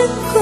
深刻。